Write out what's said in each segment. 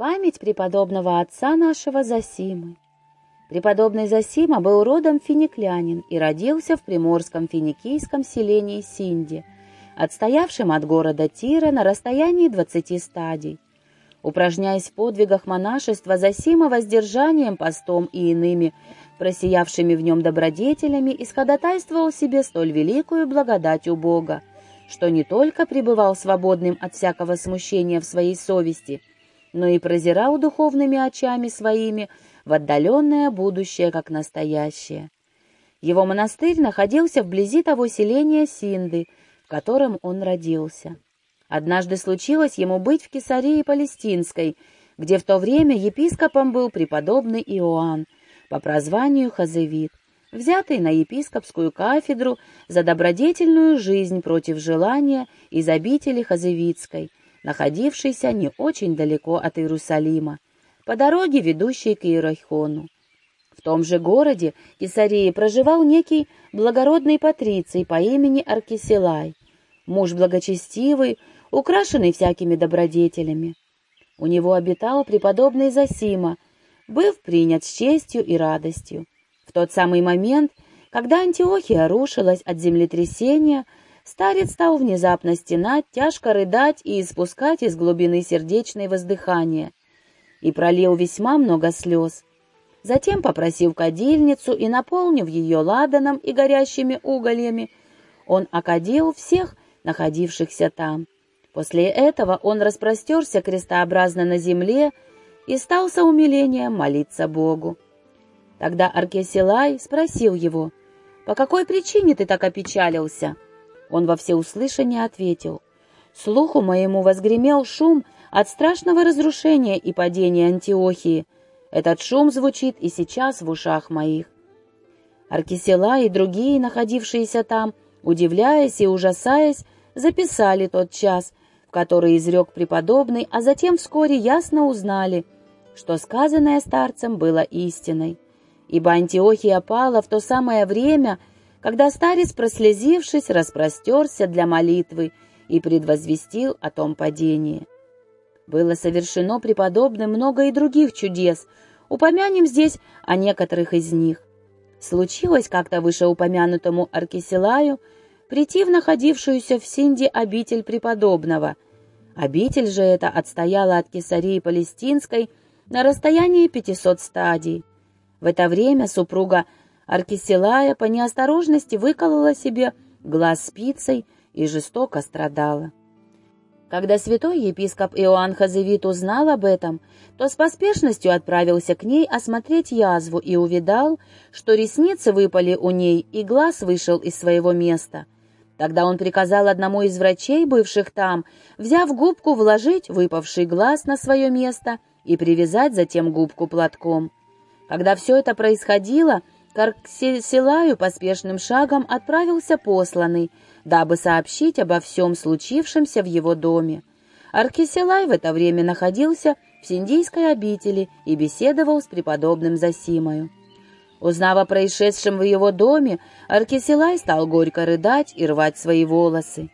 Память преподобного отца нашего Засимы. Преподобный Засима был родом финиклянин и родился в приморском финикийском селении Синди, отстоявшем от города Тира на расстоянии 20 стадий. Упражняясь в подвигах монашества, Засима воздержанием, постом и иными просиявшими в нем добродетелями, исходотайствовал себе столь великую благодать у Бога, что не только пребывал свободным от всякого смущения в своей совести – но и прозирал духовными очами своими в отдаленное будущее, как настоящее. Его монастырь находился вблизи того селения Синды, в котором он родился. Однажды случилось ему быть в Кесарии Палестинской, где в то время епископом был преподобный Иоанн, по прозванию Хазевит, взятый на епископскую кафедру за добродетельную жизнь против желания из обители Хазевитской, находившийся не очень далеко от Иерусалима, по дороге, ведущей к Иерохону. В том же городе Кесарии проживал некий благородный патриций по имени Аркисилай, муж благочестивый, украшенный всякими добродетелями. У него обитал преподобный Засима, быв принят с честью и радостью. В тот самый момент, когда Антиохия рушилась от землетрясения, Старец стал внезапно стенать, тяжко рыдать и испускать из глубины сердечной воздыхания. И пролил весьма много слез. Затем, попросив кадильницу и наполнив ее ладаном и горящими угольями, он окадил всех находившихся там. После этого он распростерся крестообразно на земле и стал со умилением молиться Богу. Тогда Аркесилай спросил его, «По какой причине ты так опечалился?» Он во всеуслышание ответил. «Слуху моему возгремел шум от страшного разрушения и падения Антиохии. Этот шум звучит и сейчас в ушах моих». Аркисела и другие, находившиеся там, удивляясь и ужасаясь, записали тот час, в который изрек преподобный, а затем вскоре ясно узнали, что сказанное старцем было истиной. Ибо Антиохия пала в то самое время, когда старец, прослезившись, распростерся для молитвы и предвозвестил о том падении. Было совершено преподобным много и других чудес, упомянем здесь о некоторых из них. Случилось как-то вышеупомянутому Аркисилаю прийти в находившуюся в Синде обитель преподобного. Обитель же эта отстояла от Кесарии Палестинской на расстоянии 500 стадий. В это время супруга Аркисилая по неосторожности выколола себе глаз спицей и жестоко страдала. Когда святой епископ Иоанн Хазевит узнал об этом, то с поспешностью отправился к ней осмотреть язву и увидал, что ресницы выпали у ней и глаз вышел из своего места. Тогда он приказал одному из врачей, бывших там, взяв губку, вложить выпавший глаз на свое место и привязать затем губку платком. Когда все это происходило, к поспешным шагом отправился посланный, дабы сообщить обо всем случившемся в его доме. Аркисилай в это время находился в Синдийской обители и беседовал с преподобным Засимою. Узнав о происшедшем в его доме, Аркисилай стал горько рыдать и рвать свои волосы.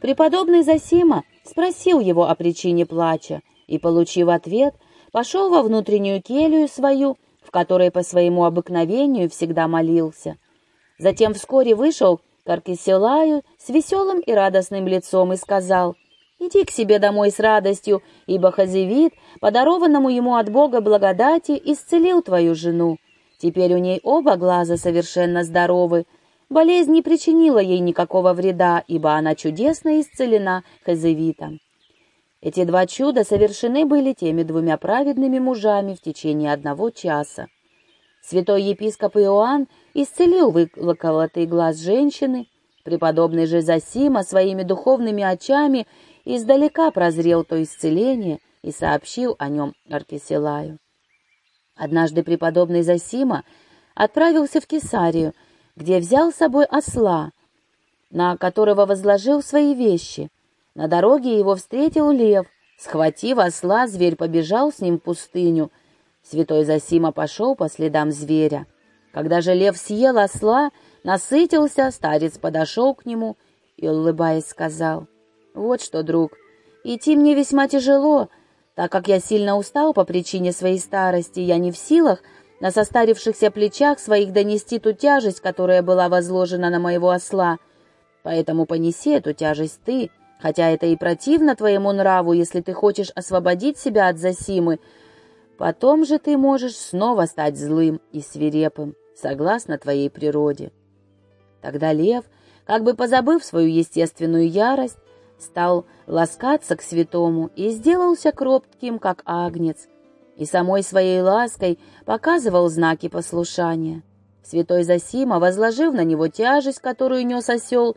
Преподобный Засима спросил его о причине плача и, получив ответ, пошел во внутреннюю келью свою в которой по своему обыкновению всегда молился. Затем вскоре вышел к Аркисилаю с веселым и радостным лицом и сказал, «Иди к себе домой с радостью, ибо Хазевит, подарованному ему от Бога благодати, исцелил твою жену. Теперь у ней оба глаза совершенно здоровы. Болезнь не причинила ей никакого вреда, ибо она чудесно исцелена Хазевитом». Эти два чуда совершены были теми двумя праведными мужами в течение одного часа. Святой епископ Иоанн исцелил выколотый глаз женщины, преподобный же Засима своими духовными очами издалека прозрел то исцеление и сообщил о нем Аркисилаю. Однажды преподобный Засима отправился в Кесарию, где взял с собой осла, на которого возложил свои вещи — на дороге его встретил лев. Схватив осла, зверь побежал с ним в пустыню. Святой Засима пошел по следам зверя. Когда же лев съел осла, насытился, старец подошел к нему и, улыбаясь, сказал, «Вот что, друг, идти мне весьма тяжело, Так как я сильно устал по причине своей старости, я не в силах на состарившихся плечах своих донести ту тяжесть, которая была возложена на моего осла. Поэтому понеси эту тяжесть ты, хотя это и противно твоему нраву, если ты хочешь освободить себя от Засимы. Потом же ты можешь снова стать злым и свирепым, согласно твоей природе. Тогда лев, как бы позабыв свою естественную ярость, стал ласкаться к святому и сделался кротким, как агнец, и самой своей лаской показывал знаки послушания. Святой Засима, возложив на него тяжесть, которую нес осел,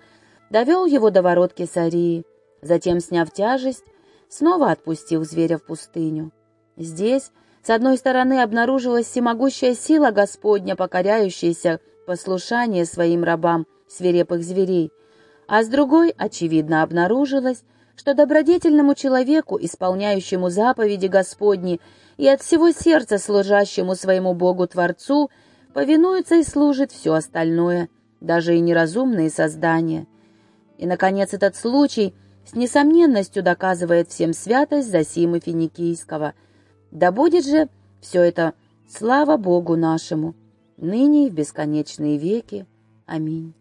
довел его до ворот Кесарии, затем, сняв тяжесть, снова отпустил зверя в пустыню. Здесь, с одной стороны, обнаружилась всемогущая сила Господня, покоряющаяся послушание своим рабам свирепых зверей, а с другой, очевидно, обнаружилось, что добродетельному человеку, исполняющему заповеди Господни и от всего сердца служащему своему Богу-творцу, повинуется и служит все остальное, даже и неразумные создания. И, наконец, этот случай с несомненностью доказывает всем святость Засимы Финикийского. Да будет же все это слава Богу нашему, ныне и в бесконечные веки. Аминь.